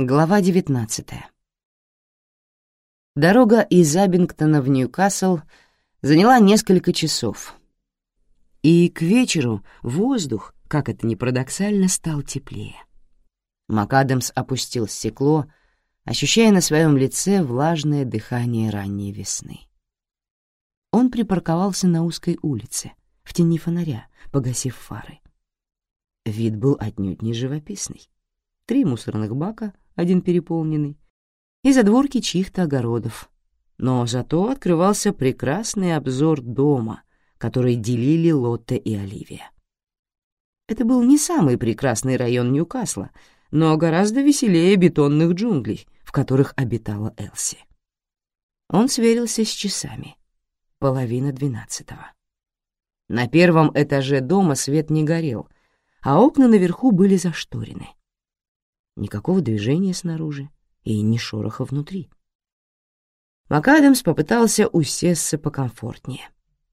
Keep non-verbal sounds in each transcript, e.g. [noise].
Глава 19 Дорога из Абингтона в Ньюкасл заняла несколько часов. И к вечеру воздух, как это ни парадоксально, стал теплее. МакАдамс опустил стекло, ощущая на своем лице влажное дыхание ранней весны. Он припарковался на узкой улице, в тени фонаря, погасив фары. Вид был отнюдь не живописный. Три мусорных бака — один переполненный, и задворки чьих-то огородов. Но зато открывался прекрасный обзор дома, который делили Лотте и Оливия. Это был не самый прекрасный район Ньюкасла, но гораздо веселее бетонных джунглей, в которых обитала Элси. Он сверился с часами. Половина двенадцатого. На первом этаже дома свет не горел, а окна наверху были зашторены. Никакого движения снаружи и ни шороха внутри. МакАдамс попытался усесться покомфортнее.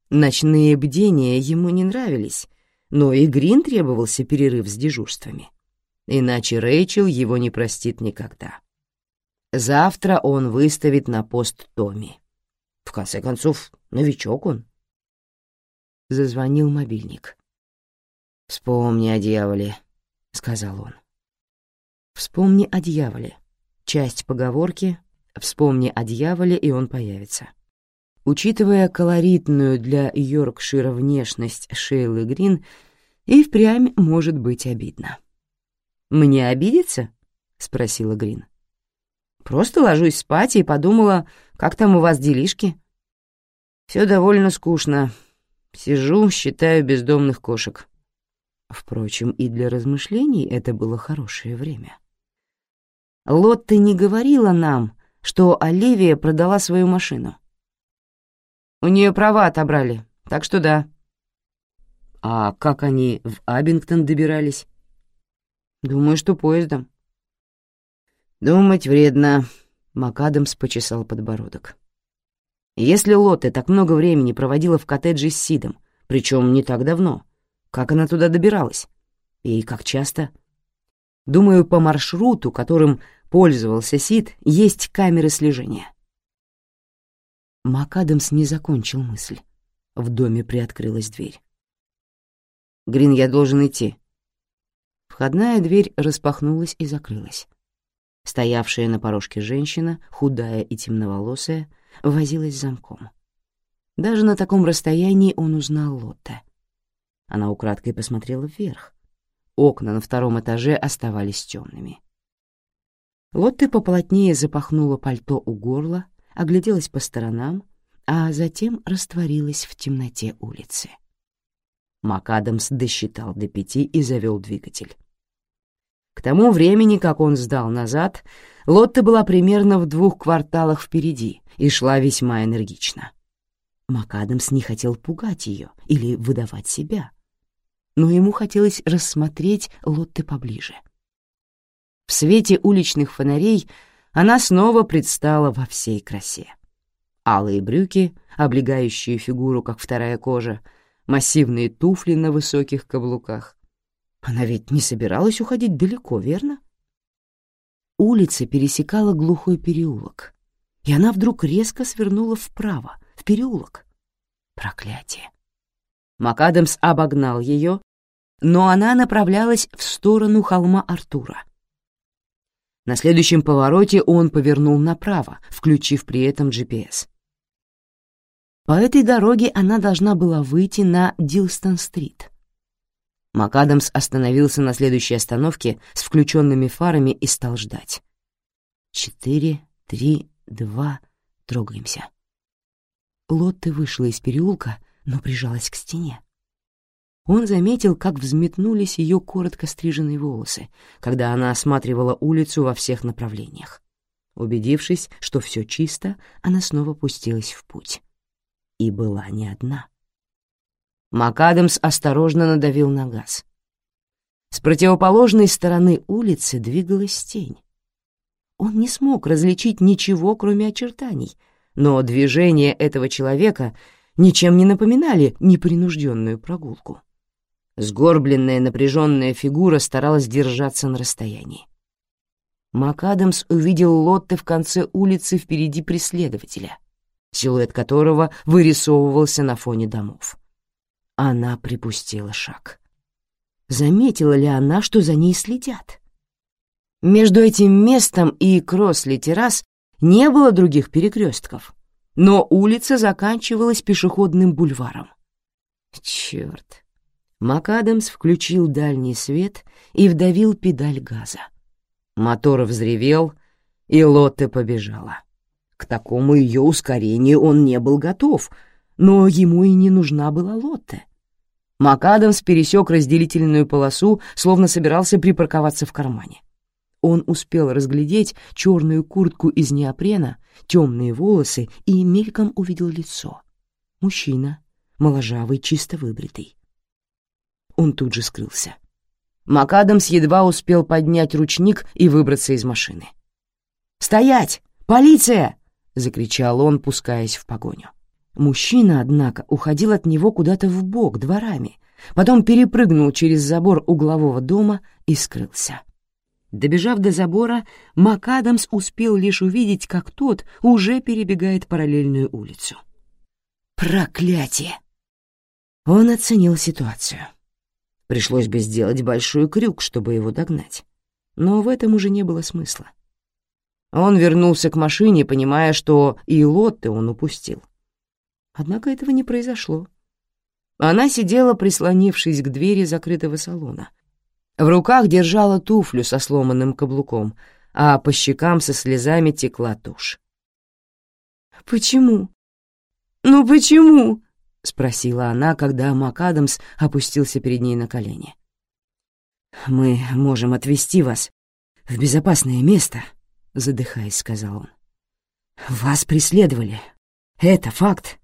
Ночные бдения ему не нравились, но и Грин требовался перерыв с дежурствами. Иначе Рэйчел его не простит никогда. Завтра он выставит на пост Томми. В конце концов, новичок он. Зазвонил мобильник. «Вспомни о дьяволе», — сказал он. Вспомни о дьяволе. Часть поговорки «Вспомни о дьяволе, и он появится». Учитывая колоритную для Йоркшира внешность Шейлы Грин, и впрямь может быть обидно. «Мне обидеться?» — спросила Грин. «Просто ложусь спать и подумала, как там у вас делишки?» Все довольно скучно. Сижу, считаю бездомных кошек». Впрочем, и для размышлений это было хорошее время. Лотта не говорила нам, что Оливия продала свою машину. У нее права отобрали, так что да. А как они в Абингтон добирались? Думаю, что поездом. Думать вредно. МакАдамс почесал подбородок. Если Лотте так много времени проводила в коттедже с Сидом, причем не так давно, как она туда добиралась? И как часто? Думаю, по маршруту, которым пользовался Сид, есть камеры слежения. МакАдамс не закончил мысль. В доме приоткрылась дверь. «Грин, я должен идти». Входная дверь распахнулась и закрылась. Стоявшая на порожке женщина, худая и темноволосая, возилась замком. Даже на таком расстоянии он узнал Лотте. Она украдкой посмотрела вверх. Окна на втором этаже оставались темными. Лотте поплотнее запахнула пальто у горла, огляделась по сторонам, а затем растворилась в темноте улицы. МакАдамс досчитал до пяти и завел двигатель. К тому времени, как он сдал назад, Лотта была примерно в двух кварталах впереди и шла весьма энергично. МакАдамс не хотел пугать ее или выдавать себя, но ему хотелось рассмотреть Лотте поближе. В свете уличных фонарей она снова предстала во всей красе. Алые брюки, облегающие фигуру, как вторая кожа, массивные туфли на высоких каблуках. Она ведь не собиралась уходить далеко, верно? Улица пересекала глухой переулок, и она вдруг резко свернула вправо, в переулок. Проклятие. МакАдамс обогнал ее, но она направлялась в сторону холма Артура. На следующем повороте он повернул направо, включив при этом GPS. По этой дороге она должна была выйти на Дилстон-стрит. МакАдамс остановился на следующей остановке с включенными фарами и стал ждать. Четыре, три, два, трогаемся. Лотте вышла из переулка, но прижалась к стене. Он заметил, как взметнулись ее коротко стриженные волосы, когда она осматривала улицу во всех направлениях. Убедившись, что все чисто, она снова пустилась в путь. И была не одна. МакАдамс осторожно надавил на газ. С противоположной стороны улицы двигалась тень. Он не смог различить ничего, кроме очертаний, но движения этого человека ничем не напоминали непринужденную прогулку. Сгорбленная напряженная фигура старалась держаться на расстоянии. МакАдамс увидел Лотте в конце улицы впереди преследователя, силуэт которого вырисовывался на фоне домов. Она припустила шаг. Заметила ли она, что за ней следят? Между этим местом и Кросли-террас не было других перекрестков, но улица заканчивалась пешеходным бульваром. Черт! МакАдамс включил дальний свет и вдавил педаль газа. Мотор взревел, и Лотте побежала. К такому ее ускорению он не был готов, но ему и не нужна была Лотте. МакАдамс пересек разделительную полосу, словно собирался припарковаться в кармане. Он успел разглядеть черную куртку из неопрена, темные волосы и мельком увидел лицо. Мужчина, моложавый, чисто выбритый. Он тут же скрылся. МакАдамс едва успел поднять ручник и выбраться из машины. «Стоять! Полиция!» — закричал он, пускаясь в погоню. Мужчина, однако, уходил от него куда-то в бок дворами, потом перепрыгнул через забор углового дома и скрылся. Добежав до забора, МакАдамс успел лишь увидеть, как тот уже перебегает параллельную улицу. «Проклятие!» Он оценил ситуацию. Пришлось бы сделать большой крюк, чтобы его догнать. Но в этом уже не было смысла. Он вернулся к машине, понимая, что и Лотте он упустил. Однако этого не произошло. Она сидела, прислонившись к двери закрытого салона. В руках держала туфлю со сломанным каблуком, а по щекам со слезами текла тушь. «Почему? Ну почему?» — спросила она, когда МакАдамс опустился перед ней на колени. «Мы можем отвезти вас в безопасное место», — задыхаясь, сказал он. «Вас преследовали. Это факт».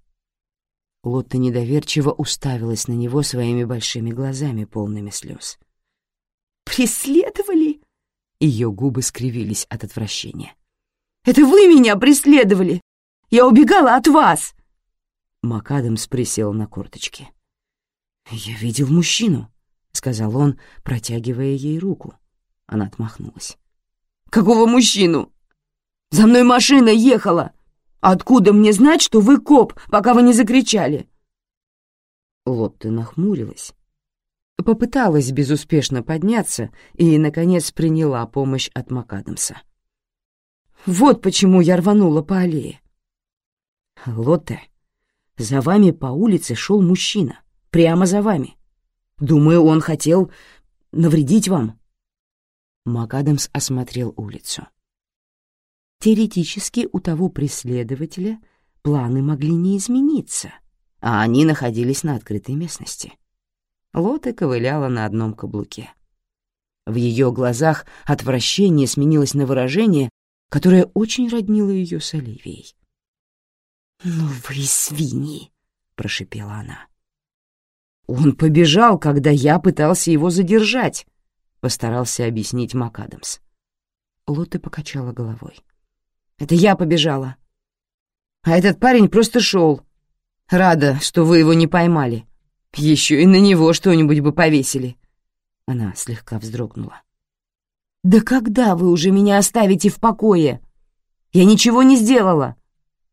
Лотта недоверчиво уставилась на него своими большими глазами, полными слез. «Преследовали?» Ее губы скривились от отвращения. «Это вы меня преследовали! Я убегала от вас!» МакАдамс присел на корточки. «Я видел мужчину», — сказал он, протягивая ей руку. Она отмахнулась. «Какого мужчину? За мной машина ехала! Откуда мне знать, что вы коп, пока вы не закричали?» Лотта нахмурилась. Попыталась безуспешно подняться и, наконец, приняла помощь от МакАдамса. «Вот почему я рванула по аллее». «Лотте, за вами по улице шел мужчина. Прямо за вами. Думаю, он хотел навредить вам». МакАдамс осмотрел улицу. Теоретически у того преследователя планы могли не измениться, а они находились на открытой местности. Лота ковыляла на одном каблуке. В ее глазах отвращение сменилось на выражение, которое очень роднило ее с Оливией. «Ну вы свиньи!» — прошипела она. «Он побежал, когда я пытался его задержать», — постарался объяснить МакАдамс. Лотта покачала головой. «Это я побежала. А этот парень просто шел. Рада, что вы его не поймали. Еще и на него что-нибудь бы повесили». Она слегка вздрогнула. «Да когда вы уже меня оставите в покое? Я ничего не сделала!»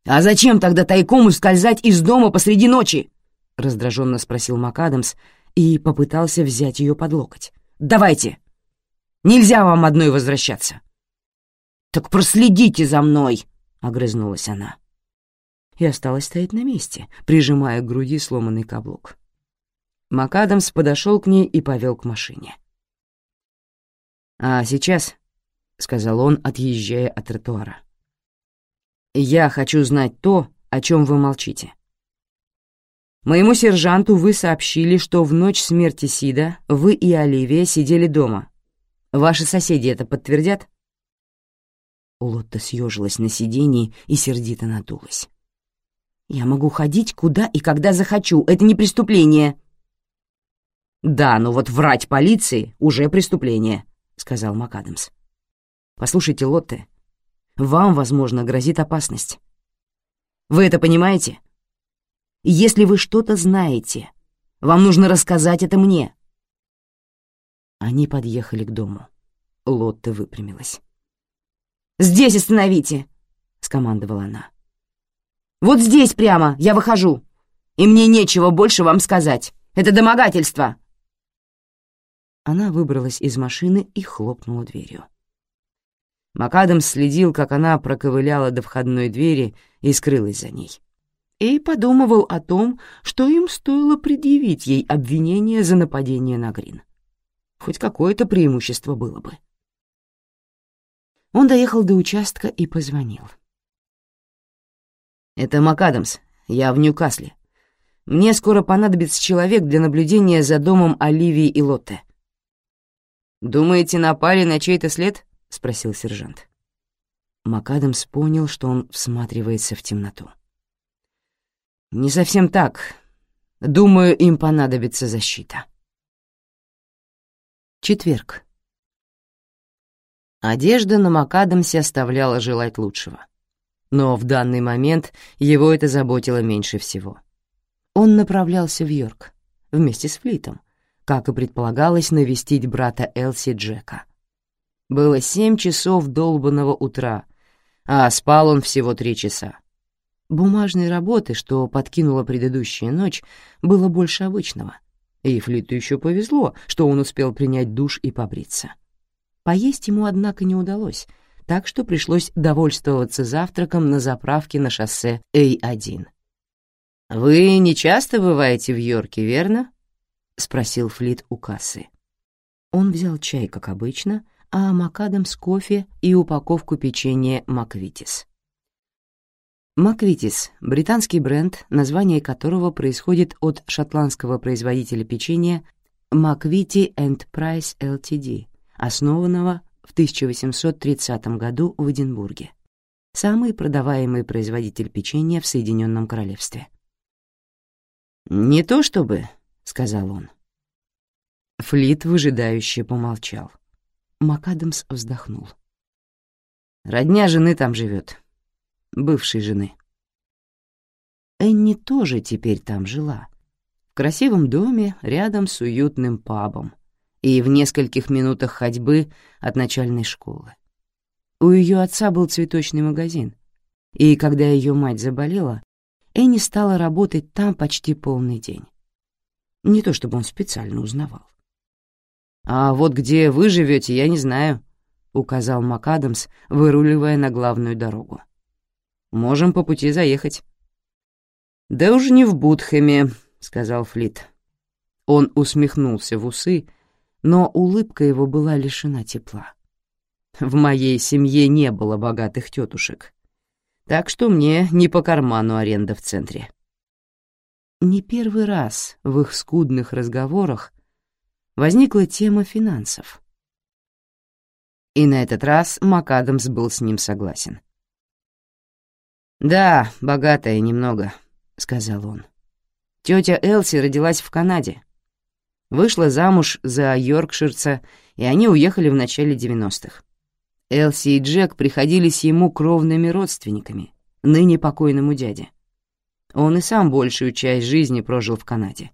«А зачем тогда тайком ускользать из дома посреди ночи?» — раздраженно спросил МакАдамс и попытался взять ее под локоть. «Давайте! Нельзя вам одной возвращаться!» «Так проследите за мной!» — огрызнулась она. И осталась стоять на месте, прижимая к груди сломанный каблук. МакАдамс подошел к ней и повел к машине. «А сейчас», — сказал он, отъезжая от тротуара, — я хочу знать то, о чем вы молчите. Моему сержанту вы сообщили, что в ночь смерти Сида вы и Оливия сидели дома. Ваши соседи это подтвердят?» Лотта съежилась на сиденье и сердито надулась. «Я могу ходить куда и когда захочу, это не преступление». «Да, но вот врать полиции уже преступление», — сказал МакАдамс. «Послушайте, Лотте, вам, возможно, грозит опасность. Вы это понимаете? Если вы что-то знаете, вам нужно рассказать это мне. Они подъехали к дому. Лотта выпрямилась. «Здесь остановите!» — скомандовала она. «Вот здесь прямо, я выхожу, и мне нечего больше вам сказать. Это домогательство!» Она выбралась из машины и хлопнула дверью. МакАдамс следил, как она проковыляла до входной двери и скрылась за ней. И подумывал о том, что им стоило предъявить ей обвинение за нападение на Грин. Хоть какое-то преимущество было бы. Он доехал до участка и позвонил. «Это МакАдамс. Я в Ньюкасле. Мне скоро понадобится человек для наблюдения за домом Оливии и Лотте». «Думаете, напали на чей-то след?» — спросил сержант. МакАдамс понял, что он всматривается в темноту. «Не совсем так. Думаю, им понадобится защита». Четверг. Одежда на МакАдамсе оставляла желать лучшего. Но в данный момент его это заботило меньше всего. Он направлялся в Йорк вместе с Флитом, как и предполагалось навестить брата Элси Джека. Было семь часов долбанного утра, а спал он всего три часа. Бумажной работы, что подкинула предыдущая ночь, было больше обычного. И Флиту еще повезло, что он успел принять душ и побриться. Поесть ему, однако, не удалось, так что пришлось довольствоваться завтраком на заправке на шоссе А1. «Вы не часто бываете в Йорке, верно?» — спросил Флит у кассы. Он взял чай, как обычно, а макадам с кофе и упаковку печенья «Маквитис». «Маквитис» — британский бренд, название которого происходит от шотландского производителя печенья «Маквити Enterprise Ltd», основанного в 1830 году в Эдинбурге, самый продаваемый производитель печенья в Соединенном Королевстве. «Не то чтобы», — сказал он. Флит выжидающе помолчал. МакАдамс вздохнул. «Родня жены там живет, бывшей жены». Энни тоже теперь там жила, в красивом доме рядом с уютным пабом, и в нескольких минутах ходьбы от начальной школы. У ее отца был цветочный магазин, и когда ее мать заболела, Энни стала работать там почти полный день. Не то чтобы он специально узнавал. «А вот где вы живете, я не знаю», — указал МакАдамс, выруливая на главную дорогу. «Можем по пути заехать». «Да уж не в Будхэме», — сказал Флит. Он усмехнулся в усы, но улыбка его была лишена тепла. В моей семье не было богатых тетушек, так что мне не по карману аренда в центре. Не первый раз в их скудных разговорах возникла тема финансов. И на этот раз МакАдамс был с ним согласен. «Да, богатая немного», — сказал он. Тетя Элси родилась в Канаде, Вышла замуж за Йоркширца, и они уехали в начале 90-х. Элси и Джек приходились ему кровными родственниками, ныне покойному дяде. Он и сам большую часть жизни прожил в Канаде.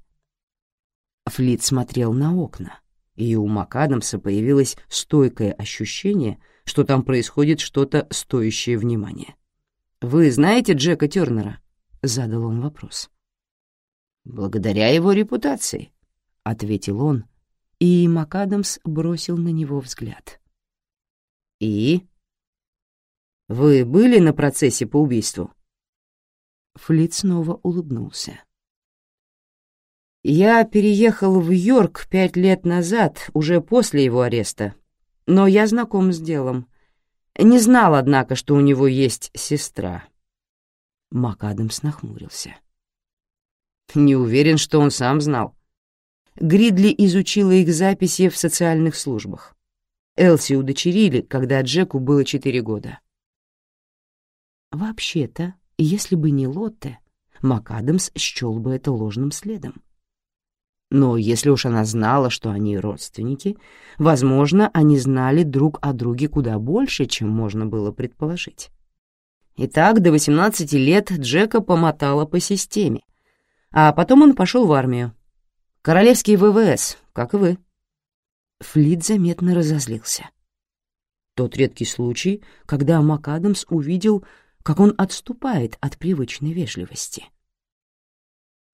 Флит смотрел на окна, и у МакАдамса появилось стойкое ощущение, что там происходит что-то стоящее внимания. «Вы знаете Джека Тернера?» — задал он вопрос. «Благодаря его репутации», — ответил он, и МакАдамс бросил на него взгляд. «И? Вы были на процессе по убийству?» Флит снова улыбнулся. «Я переехал в Йорк пять лет назад, уже после его ареста, но я знаком с делом. Не знал, однако, что у него есть сестра». МакАдамс нахмурился. «Не уверен, что он сам знал. Гридли изучила их записи в социальных службах. Элси удочерили, когда Джеку было четыре года. Вообще-то, если бы не Лотте, МакАдамс счел бы это ложным следом. Но если уж она знала, что они родственники, возможно, они знали друг о друге куда больше, чем можно было предположить. Итак, до 18 лет Джека помотала по системе, а потом он пошел в армию. Королевский ВВС, как и вы». Флит заметно разозлился. Тот редкий случай, когда МакАдамс увидел, как он отступает от привычной вежливости.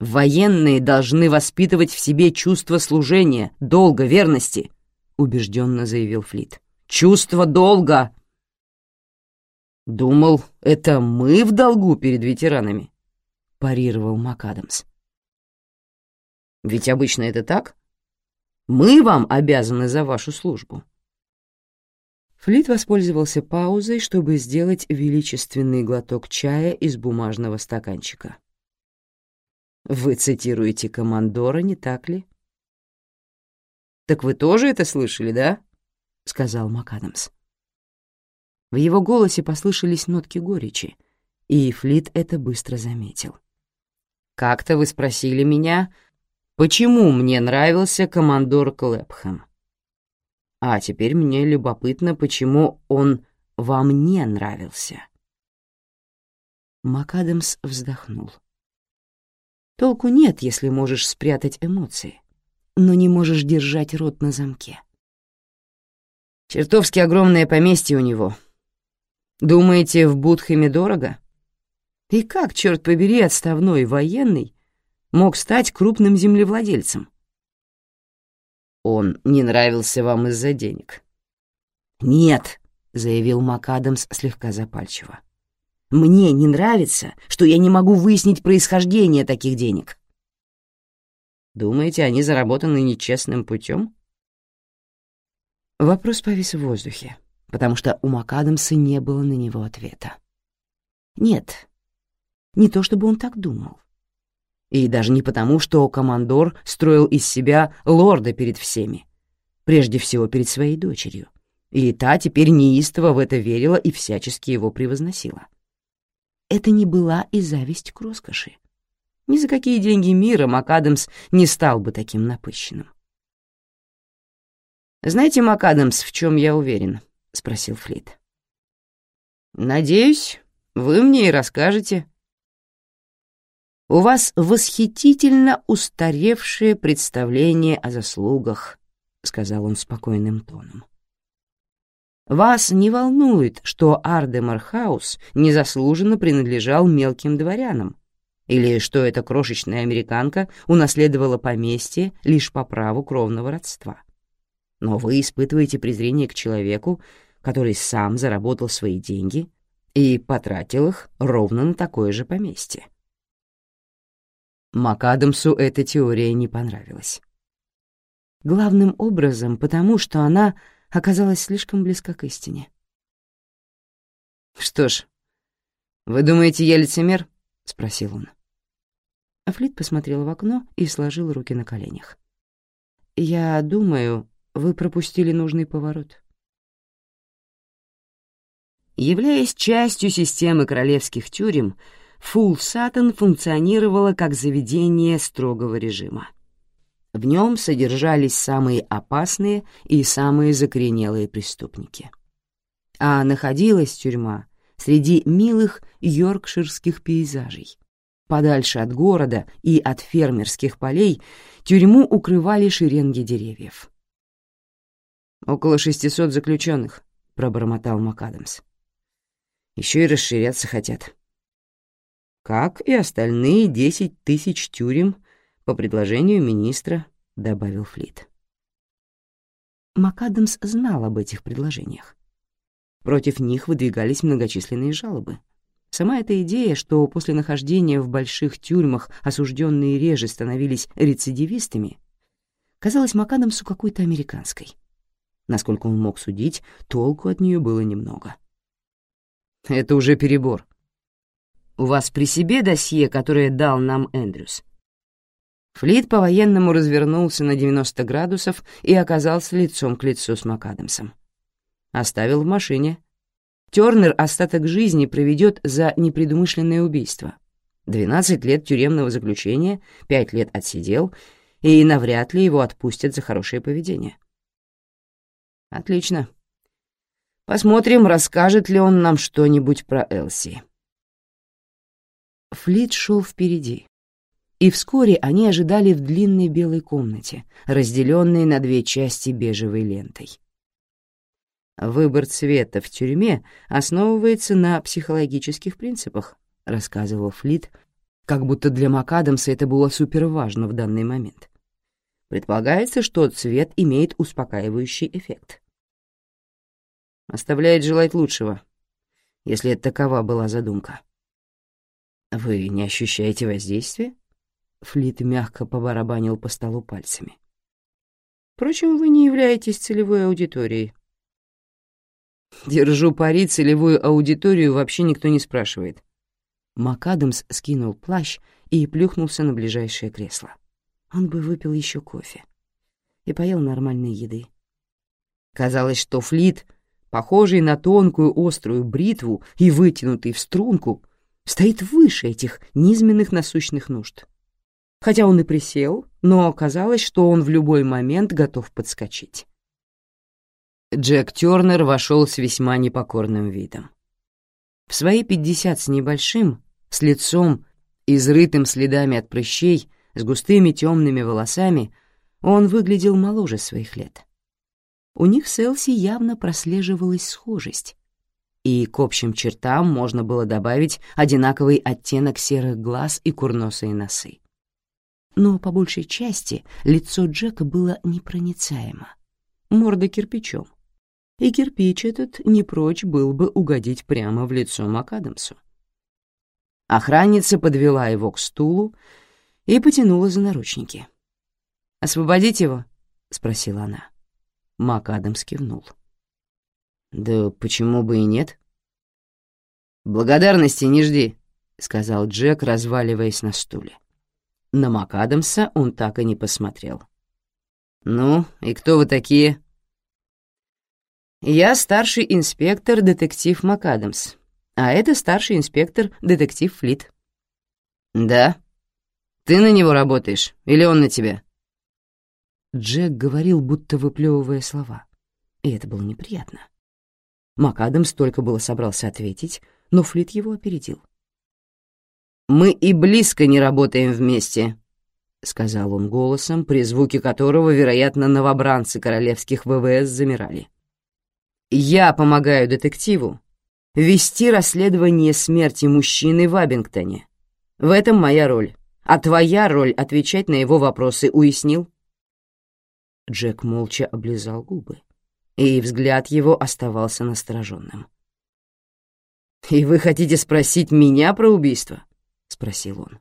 «Военные должны воспитывать в себе чувство служения, долга, верности», — убежденно заявил Флит. «Чувство долга!» «Думал, это мы в долгу перед ветеранами», — парировал МакАдамс. «Ведь обычно это так. Мы вам обязаны за вашу службу». Флит воспользовался паузой, чтобы сделать величественный глоток чая из бумажного стаканчика. «Вы цитируете командора, не так ли?» «Так вы тоже это слышали, да?» — сказал МакАдамс. В его голосе послышались нотки горечи, и Флит это быстро заметил. «Как-то вы спросили меня, почему мне нравился командор Клэпхэм. А теперь мне любопытно, почему он вам не нравился. МакАдамс вздохнул. Толку нет, если можешь спрятать эмоции, но не можешь держать рот на замке. Чертовски огромное поместье у него. Думаете, в Будхеме дорого? И как, черт побери, отставной военный мог стать крупным землевладельцем? Он не нравился вам из-за денег?» «Нет», — заявил МакАдамс слегка запальчиво. «Мне не нравится, что я не могу выяснить происхождение таких денег». «Думаете, они заработаны нечестным путем?» Вопрос повис в воздухе, потому что у МакАдамса не было на него ответа. Нет, не то чтобы он так думал. И даже не потому, что командор строил из себя лорда перед всеми. Прежде всего перед своей дочерью. И та теперь неистово в это верила и всячески его превозносила. Это не была и зависть к роскоши. Ни за какие деньги мира МакАдамс не стал бы таким напыщенным. «Знаете, МакАдамс, в чем я уверен?» — спросил Флит. «Надеюсь, вы мне и расскажете», у вас восхитительно устаревшее представление о заслугах», — сказал он спокойным тоном. «Вас не волнует, что Ардемархаус незаслуженно принадлежал мелким дворянам, или что эта крошечная американка унаследовала поместье лишь по праву кровного родства. Но вы испытываете презрение к человеку, который сам заработал свои деньги и потратил их ровно на такое же поместье. МакАдамсу эта теория не понравилась. Главным образом потому, что она оказалась слишком близка к истине. «Что ж, вы думаете, я лицемер?» — спросил он. Флит посмотрел в окно и сложил руки на коленях. «Я думаю, вы пропустили нужный поворот». Являясь частью системы королевских тюрем, Фулл Саттон функционировала как заведение строгого режима. В нем содержались самые опасные и самые закоренелые преступники. А находилась тюрьма среди милых йоркширских пейзажей. Подальше от города и от фермерских полей тюрьму укрывали шеренги деревьев. «Около шестисот заключенных», — пробормотал МакАдамс. «Еще и расширяться хотят» как и остальные десять тысяч тюрем по предложению министра», — добавил Флит. МакАдамс знал об этих предложениях. Против них выдвигались многочисленные жалобы. Сама эта идея, что после нахождения в больших тюрьмах осужденные реже становились рецидивистами, казалась МакАдамсу какой-то американской. Насколько он мог судить, толку от нее было немного. «Это уже перебор», у вас при себе досье, которое дал нам Эндрюс?» Флит по-военному развернулся на 90 градусов и оказался лицом к лицу с МакАдамсом. Оставил в машине. Тёрнер остаток жизни проведет за непредумышленное убийство. 12 лет тюремного заключения, 5 лет отсидел, и навряд ли его отпустят за хорошее поведение. Отлично. Посмотрим, расскажет ли он нам что-нибудь про Элси. Флит шел впереди, и вскоре они ожидали в длинной белой комнате, разделенной на две части бежевой лентой. Выбор цвета в тюрьме основывается на психологических принципах, рассказывал Флит, как будто для МакАдамса это было суперважно в данный момент. Предполагается, что цвет имеет успокаивающий эффект. Оставляет желать лучшего, если такова была задумка. «Вы не ощущаете воздействия?» Флит мягко побарабанил по столу пальцами. «Впрочем, вы не являетесь целевой аудиторией. Держу пари, целевую аудиторию вообще никто не спрашивает. МакАдамс скинул плащ и плюхнулся на ближайшее кресло. Он бы выпил еще кофе и поел нормальной еды. Казалось, что Флит, похожий на тонкую острую бритву и вытянутый в струнку, стоит выше этих низменных насущных нужд. Хотя он и присел, но оказалось, что он в любой момент готов подскочить. Джек Тёрнер вошел с весьма непокорным видом. В свои пятьдесят с небольшим, с лицом, изрытым следами от прыщей, с густыми темными волосами, он выглядел моложе своих лет. У них с Элси явно прослеживалась схожесть, и к общим чертам можно было добавить одинаковый оттенок серых глаз и курносые носы. Но по большей части лицо Джека было непроницаемо, морда кирпичом, и кирпич этот не прочь был бы угодить прямо в лицо МакАдамсу. Охранница подвела его к стулу и потянула за наручники. «Освободить его?» — спросила она. МакАдамс кивнул. «Да почему бы и нет?» «Благодарности не жди», — сказал Джек, разваливаясь на стуле. На МакАдамса он так и не посмотрел. «Ну, и кто вы такие?» Я старший инспектор, детектив МакАдамс, а это старший инспектор, детектив Флит. Да? Ты на него работаешь или он на тебя? Джек говорил, будто выплевывая слова, и это было неприятно. МакАдамс только было собрался ответить, но Флит его опередил. «Мы и близко не работаем вместе», — сказал он голосом, при звуке которого, вероятно, новобранцы королевских ВВС замирали. Я помогаю детективу вести расследование смерти мужчины в Абингтоне. В этом моя роль. А твоя роль — отвечать на его вопросы, уяснил?» Джек молча облизал губы, и взгляд его оставался настороженным. «И вы хотите спросить меня про убийство?» — спросил он.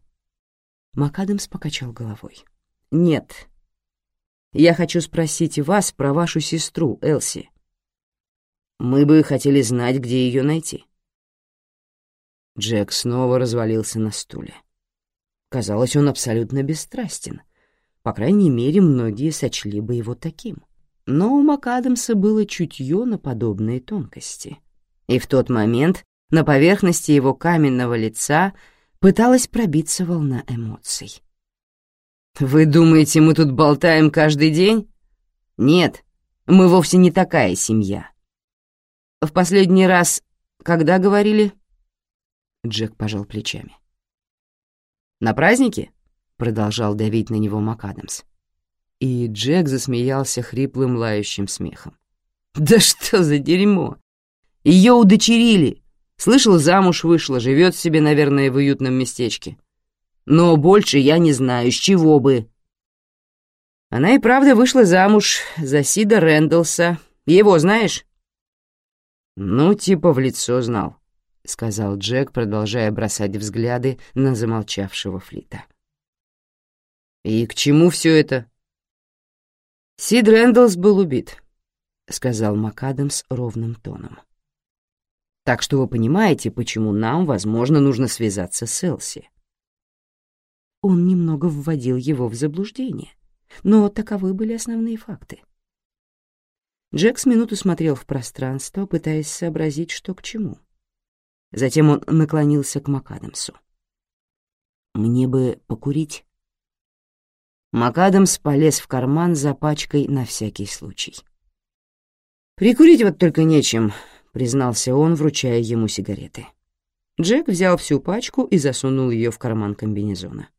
МакАдамс покачал головой. «Нет. Я хочу спросить вас про вашу сестру, Элси. Мы бы хотели знать, где ее найти». Джек снова развалился на стуле. Казалось, он абсолютно бесстрастен. По крайней мере, многие сочли бы его таким. Но у МакАдамса было чутье на подобные тонкости. И в тот момент на поверхности его каменного лица пыталась пробиться волна эмоций. «Вы думаете, мы тут болтаем каждый день? Нет, мы вовсе не такая семья. «В последний раз когда говорили?» Джек пожал плечами. «На празднике?» — продолжал давить на него МакАдамс. И Джек засмеялся хриплым лающим смехом. «Да что за дерьмо! Ее удочерили! Слышал, замуж вышла, живет себе, наверное, в уютном местечке. Но больше я не знаю, с чего бы...» Она и правда вышла замуж за Сида Рэндалса. Его знаешь? «Ну, типа в лицо знал», — сказал Джек, продолжая бросать взгляды на замолчавшего Флита. «И к чему все это?» «Сид Рэндаллс был убит», — сказал МакАдамс ровным тоном. «Так что вы понимаете, почему нам, возможно, нужно связаться с Элси». Он немного вводил его в заблуждение, но таковы были основные факты. Джек с минуту смотрел в пространство, пытаясь сообразить, что к чему. Затем он наклонился к МакАдамсу. «Мне бы покурить». МакАдамс полез в карман за пачкой на всякий случай. «Прикурить вот только нечем», — признался он, вручая ему сигареты. Джек взял всю пачку и засунул ее в карман комбинезона.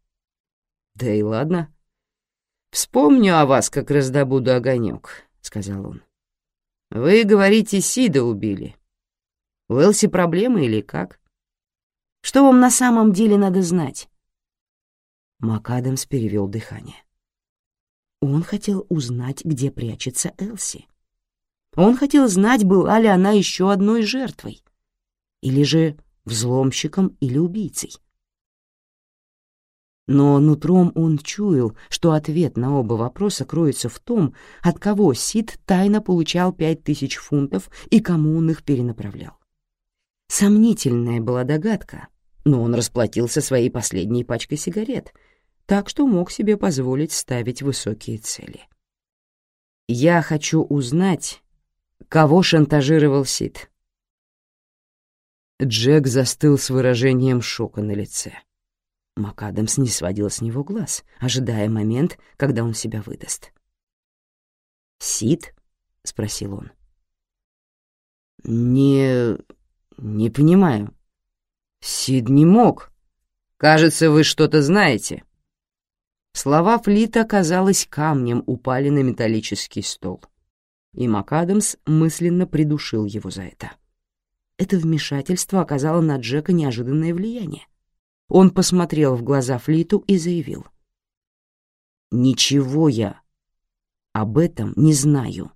«Да и ладно. Вспомню о вас, как раздобуду огонек», — сказал он. Вы говорите, Сида убили. У Элси проблемы или как? Что вам на самом деле надо знать?» МакАдамс перевел дыхание. Он хотел узнать, где прячется Элси. Он хотел знать, была ли она еще одной жертвой, или же взломщиком или убийцей. Но нутром он чуял, что ответ на оба вопроса кроется в том, от кого Сид тайно получал пять тысяч фунтов и кому он их перенаправлял. Сомнительная была догадка, но он расплатился своей последней пачкой сигарет, так что мог себе позволить ставить высокие цели. «Я хочу узнать, кого шантажировал Сид». Джек застыл с выражением шока на лице. МакАдамс не сводил с него глаз, ожидая момент, когда он себя выдаст. «Сид?» — спросил он. «Не... не понимаю. Сид не мог. Кажется, вы что-то знаете». Слова Флита, казалось, камнем упали на металлический стол, и МакАдамс мысленно придушил его за это. Это вмешательство оказало на Джека неожиданное влияние. Он посмотрел в глаза Флиту и заявил. «Ничего я об этом не знаю.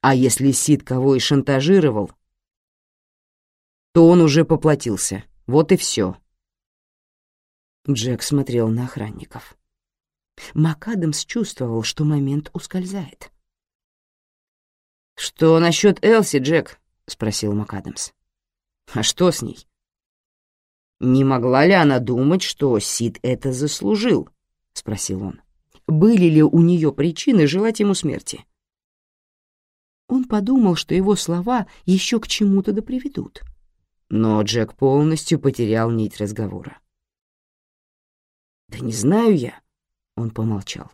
А если Сид кого и шантажировал, то он уже поплатился. Вот и все». Джек смотрел на охранников. МакАдамс чувствовал, что момент ускользает. «Что насчет Элси, Джек?» — спросил МакАдамс. «А что с ней?» «Не могла ли она думать, что Сид это заслужил?» — спросил он. «Были ли у нее причины желать ему смерти?» Он подумал, что его слова еще к чему-то да приведут. Но Джек полностью потерял нить разговора. «Да не знаю я», — он помолчал.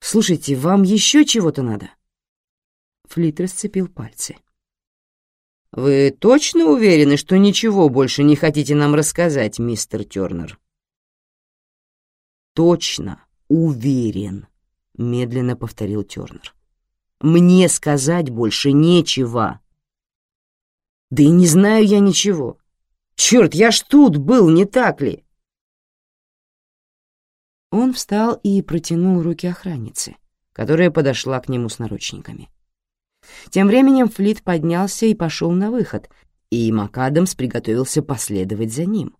«Слушайте, вам еще чего-то надо?» Флит расцепил пальцы. «Вы точно уверены, что ничего больше не хотите нам рассказать, мистер Тёрнер?» «Точно уверен», — медленно повторил Тёрнер. «Мне сказать больше нечего». «Да и не знаю я ничего. Черт, я ж тут был, не так ли?» Он встал и протянул руки охраннице, которая подошла к нему с наручниками. Тем временем Флит поднялся и пошел на выход, и МакАдамс приготовился последовать за ним.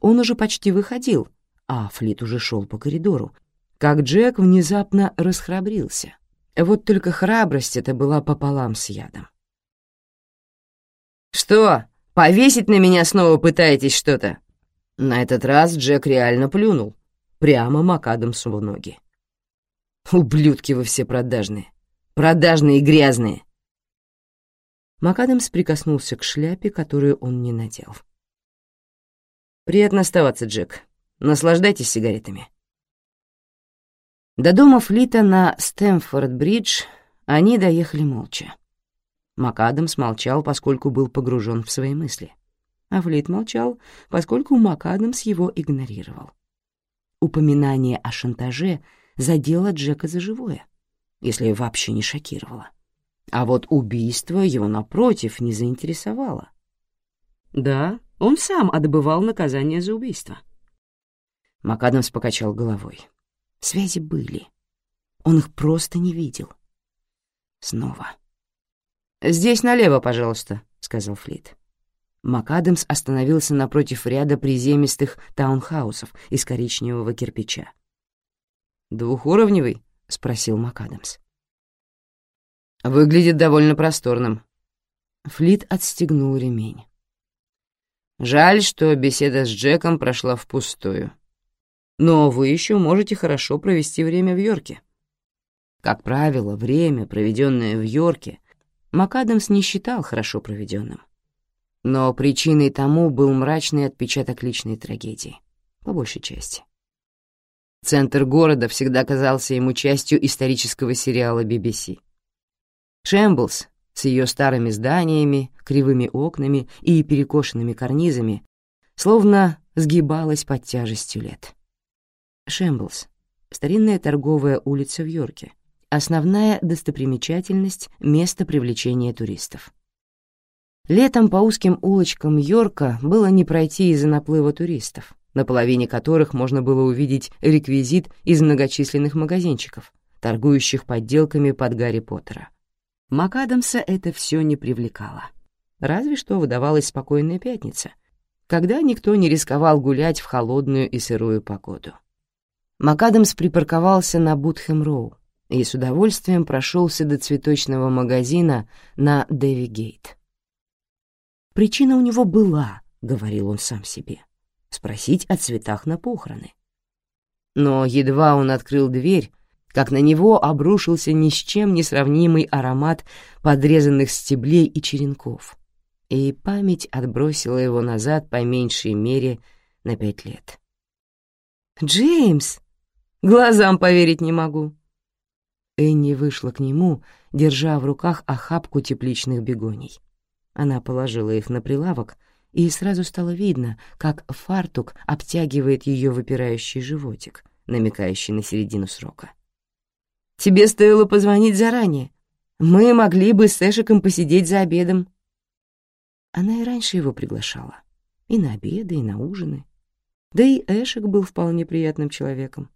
Он уже почти выходил, а Флит уже шел по коридору, как Джек внезапно расхрабрился. Вот только храбрость эта была пополам с ядом. «Что, повесить на меня снова пытаетесь что-то?» На этот раз Джек реально плюнул, прямо МакАдамсу в ноги. «Ублюдки вы все продажные. Продажные и грязные!» МакАдамс прикоснулся к шляпе, которую он не надел. «Приятно оставаться, Джек. Наслаждайтесь сигаретами». До дома Флита на Стэмфорд-бридж они доехали молча. МакАдамс молчал, поскольку был погружен в свои мысли, а Флит молчал, поскольку МакАдамс его игнорировал. Упоминание о шантаже задело Джека за живое если вообще не шокировало. А вот убийство его, напротив, не заинтересовало. Да, он сам отбывал наказание за убийство. МакАдамс покачал головой. Связи были. Он их просто не видел. Снова. «Здесь налево, пожалуйста», — сказал Флит. МакАдамс остановился напротив ряда приземистых таунхаусов из коричневого кирпича. «Двухуровневый?» — спросил МакАдамс. «Выглядит довольно просторным». Флит отстегнул ремень. «Жаль, что беседа с Джеком прошла впустую. Но вы еще можете хорошо провести время в Йорке». Как правило, время, проведенное в Йорке, МакАдамс не считал хорошо проведенным. Но причиной тому был мрачный отпечаток личной трагедии, по большей части. Центр города всегда казался ему частью исторического сериала BBC. Шэмблс с ее старыми зданиями, кривыми окнами и перекошенными карнизами словно сгибалась под тяжестью лет. Шэмблс — старинная торговая улица в Йорке, основная достопримечательность — место привлечения туристов. Летом по узким улочкам Йорка было не пройти из-за наплыва туристов, на половине которых можно было увидеть реквизит из многочисленных магазинчиков, торгующих подделками под Гарри Поттера. МакАдамса это все не привлекало. Разве что выдавалась спокойная пятница, когда никто не рисковал гулять в холодную и сырую погоду. МакАдамс припарковался на Бутхэм-Роу и с удовольствием прошелся до цветочного магазина на Дэви-Гейт. Причина у него была, — говорил он сам себе, — спросить о цветах на похороны. Но едва он открыл дверь, как на него обрушился ни с чем не сравнимый аромат подрезанных стеблей и черенков, и память отбросила его назад по меньшей мере на пять лет. «Джеймс! Глазам поверить не могу!» Энни вышла к нему, держа в руках охапку тепличных бегоний. Она положила их на прилавок, и сразу стало видно, как фартук обтягивает ее выпирающий животик, намекающий на середину срока. «Тебе стоило позвонить заранее. Мы могли бы с Эшиком посидеть за обедом». Она и раньше его приглашала. И на обеды, и на ужины. Да и Эшик был вполне приятным человеком.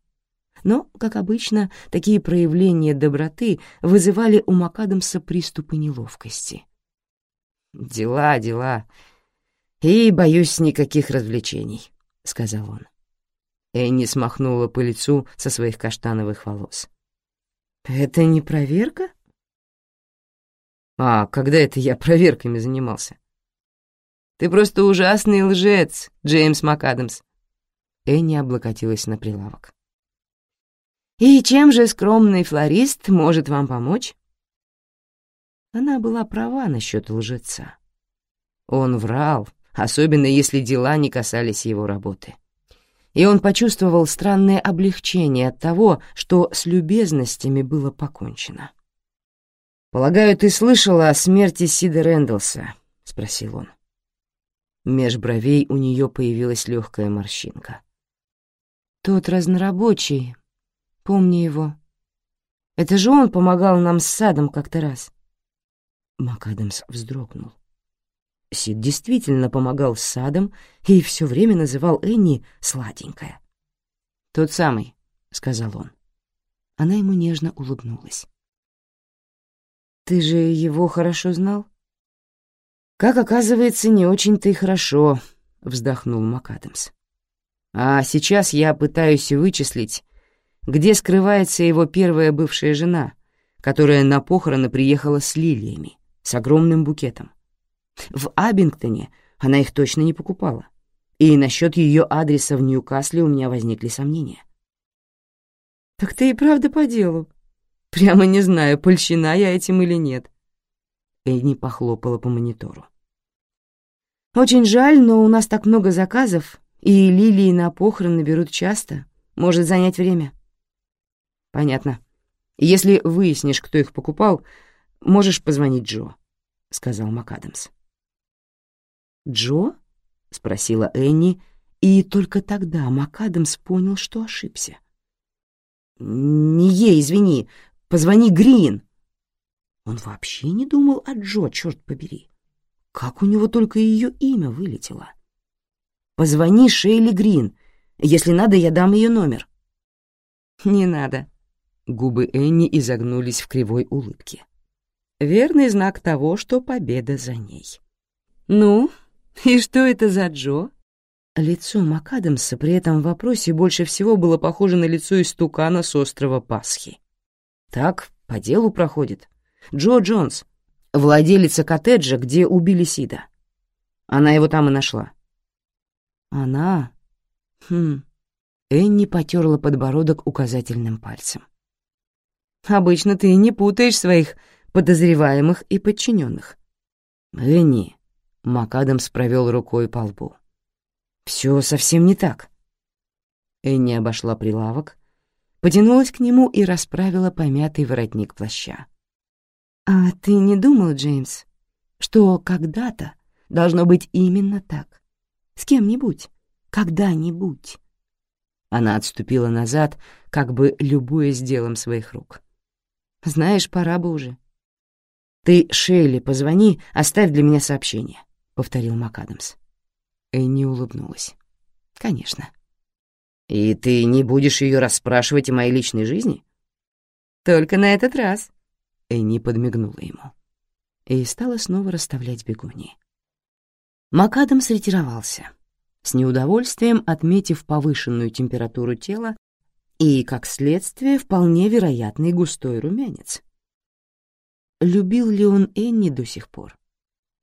Но, как обычно, такие проявления доброты вызывали у МакАдамса приступы неловкости. «Дела, дела. И, боюсь, никаких развлечений», — сказал он. Энни смахнула по лицу со своих каштановых волос. «Это не проверка?» «А когда это я проверками занимался?» «Ты просто ужасный лжец, Джеймс МакАдамс». Энни облокотилась на прилавок. «И чем же скромный флорист может вам помочь?» Она была права насчет лжеца. Он врал, особенно если дела не касались его работы. И он почувствовал странное облегчение от того, что с любезностями было покончено. «Полагаю, ты слышала о смерти Сида Рэндалса?» — спросил он. Меж бровей у нее появилась легкая морщинка. «Тот разнорабочий, помни его. Это же он помогал нам с садом как-то раз». МакАдамс вздрогнул. Сид действительно помогал с садом и все время называл Энни «сладенькая». «Тот самый», — сказал он. Она ему нежно улыбнулась. «Ты же его хорошо знал?» «Как оказывается, не очень-то и хорошо», — вздохнул МакАдамс. «А сейчас я пытаюсь вычислить, где скрывается его первая бывшая жена, которая на похороны приехала с лилиями с огромным букетом. В Абингтоне она их точно не покупала, и насчет ее адреса в Ньюкасле у меня возникли сомнения. «Так ты и правда по делу. Прямо не знаю, польщена я этим или нет». Эдни похлопала по монитору. «Очень жаль, но у нас так много заказов, и лилии на похороны берут часто. Может занять время». «Понятно. Если выяснишь, кто их покупал, Можешь позвонить Джо», — сказал МакАдамс. «Джо?» — спросила Энни, и только тогда МакАдамс понял, что ошибся. «Не ей, извини, позвони Грин». Он вообще не думал о Джо, черт побери. Как у него только ее имя вылетело. «Позвони Шейли Грин. Если надо, я дам ее номер». «Не надо». Губы Энни изогнулись в кривой улыбке верный знак того, что победа за ней. «Ну, [laughs] и что это за Джо?» Лицо МакАдамса при этом вопросе больше всего было похоже на лицо истукана с острова Пасхи. «Так, по делу проходит. Джо Джонс, владелица коттеджа, где убили Сида. Она его там и нашла». «Она?» «Хм...» Энни потерла подбородок указательным пальцем. «Обычно ты не путаешь своих подозреваемых и подчиненных. «Энни», — МакАдамс провел рукой по лбу. «Все совсем не так». Энни обошла прилавок, потянулась к нему и расправила помятый воротник плаща. «А ты не думал, Джеймс, что когда-то должно быть именно так? С кем-нибудь, когда-нибудь?» Она отступила назад, как бы любуясь делом своих рук. Знаешь, пора бы уже. «Ты Шейли позвони, оставь для меня сообщение», — повторил МакАдамс. Энни улыбнулась. «Конечно». «И ты не будешь ее расспрашивать о моей личной жизни?» «Только на этот раз», — Энни подмигнула ему. И стала снова расставлять бегуньи. МакАдамс ретировался, с неудовольствием отметив повышенную температуру тела и, как следствие, вполне вероятный густой румянец. Любил ли он Энни до сих пор?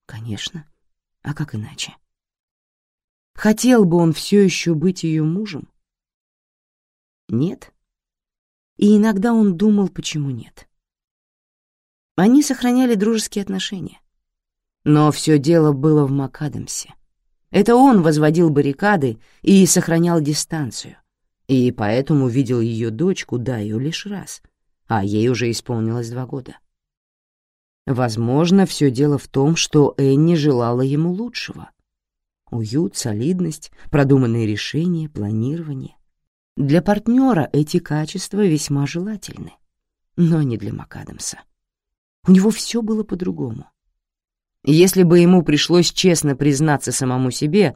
Конечно. А как иначе? Хотел бы он все еще быть ее мужем? Нет. И иногда он думал, почему нет. Они сохраняли дружеские отношения. Но все дело было в МакАдамсе. Это он возводил баррикады и сохранял дистанцию, и поэтому видел ее дочку Даю лишь раз, а ей уже исполнилось два года. Возможно, все дело в том, что Энни желала ему лучшего. Уют, солидность, продуманные решения, планирование. Для партнера эти качества весьма желательны, но не для МакАдамса. У него все было по-другому. Если бы ему пришлось честно признаться самому себе,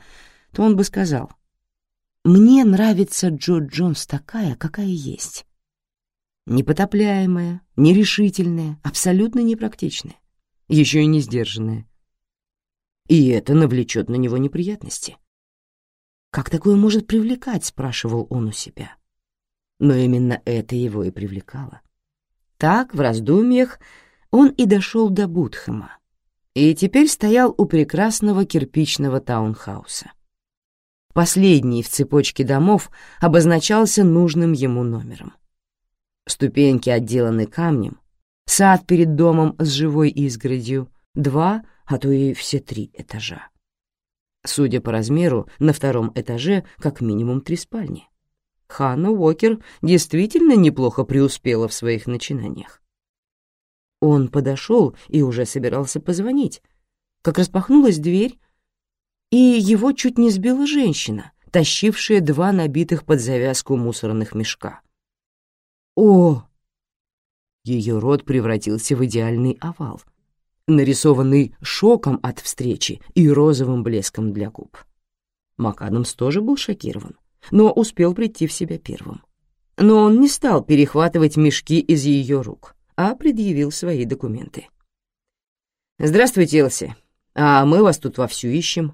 то он бы сказал, «Мне нравится Джо Джонс такая, какая есть непотопляемая, нерешительная, абсолютно непрактичная, еще и не сдержанная. И это навлечет на него неприятности. «Как такое может привлекать?» — спрашивал он у себя. Но именно это его и привлекало. Так, в раздумьях, он и дошел до Будхэма, и теперь стоял у прекрасного кирпичного таунхауса. Последний в цепочке домов обозначался нужным ему номером. Ступеньки отделаны камнем, сад перед домом с живой изгородью, два, а то и все три этажа. Судя по размеру, на втором этаже как минимум три спальни. Ханна Уокер действительно неплохо преуспела в своих начинаниях. Он подошел и уже собирался позвонить, как распахнулась дверь, и его чуть не сбила женщина, тащившая два набитых под завязку мусорных мешка. «О!» Ее рот превратился в идеальный овал, нарисованный шоком от встречи и розовым блеском для губ. МакАдамс тоже был шокирован, но успел прийти в себя первым. Но он не стал перехватывать мешки из ее рук, а предъявил свои документы. «Здравствуйте, Элси. А мы вас тут вовсю ищем».